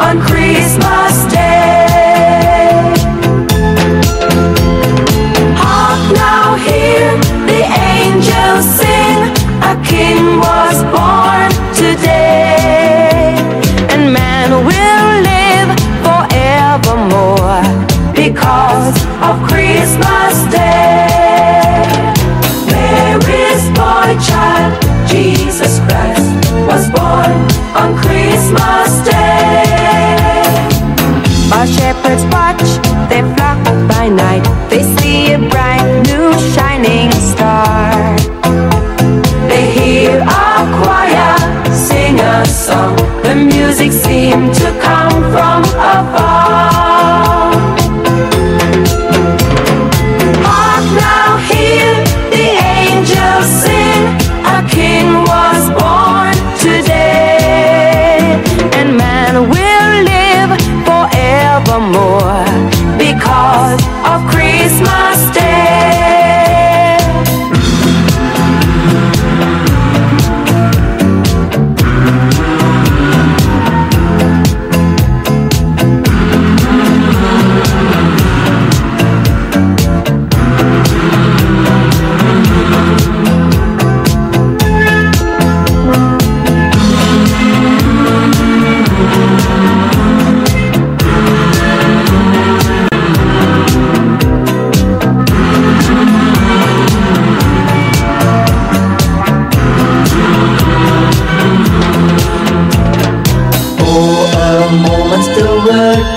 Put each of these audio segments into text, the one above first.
On Christmas shepherds watch their flock by night, they see a bright new shining star. They hear a choir sing a song. The music seemed to come from afar. Of Christmas Day.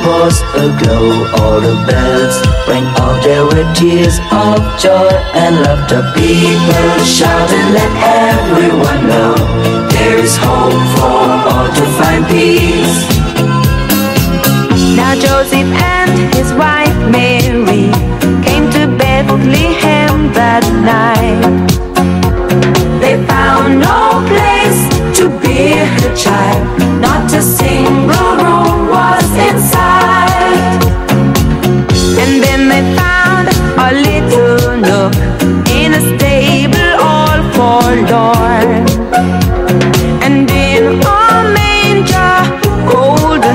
Was aglow All the bells rang out there were tears of joy and laughter. People shouted let everyone know There is hope for all to find peace. Now Joseph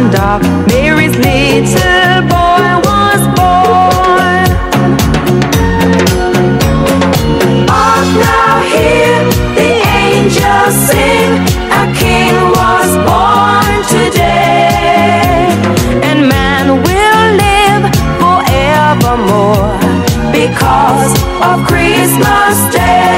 and dark, Mary's little boy was born. Hark now, hear the angels sing. A king was born today. And man will live forevermore. because of Christmas Day.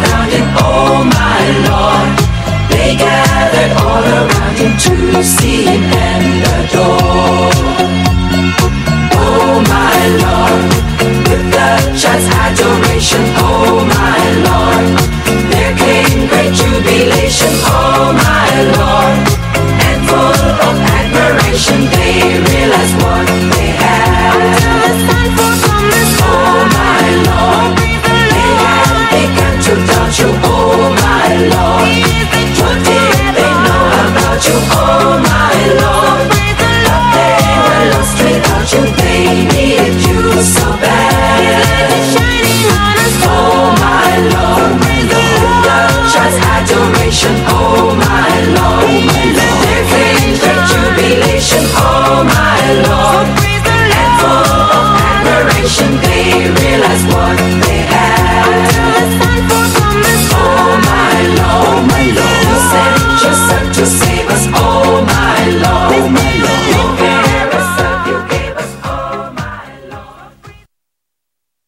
Crowned him. Oh my Lord. They gathered all around him to see him and adore. Oh my Lord, with the child's adoration, oh my Lord, there came great jubilation, oh my Lord, and full of admiration they realized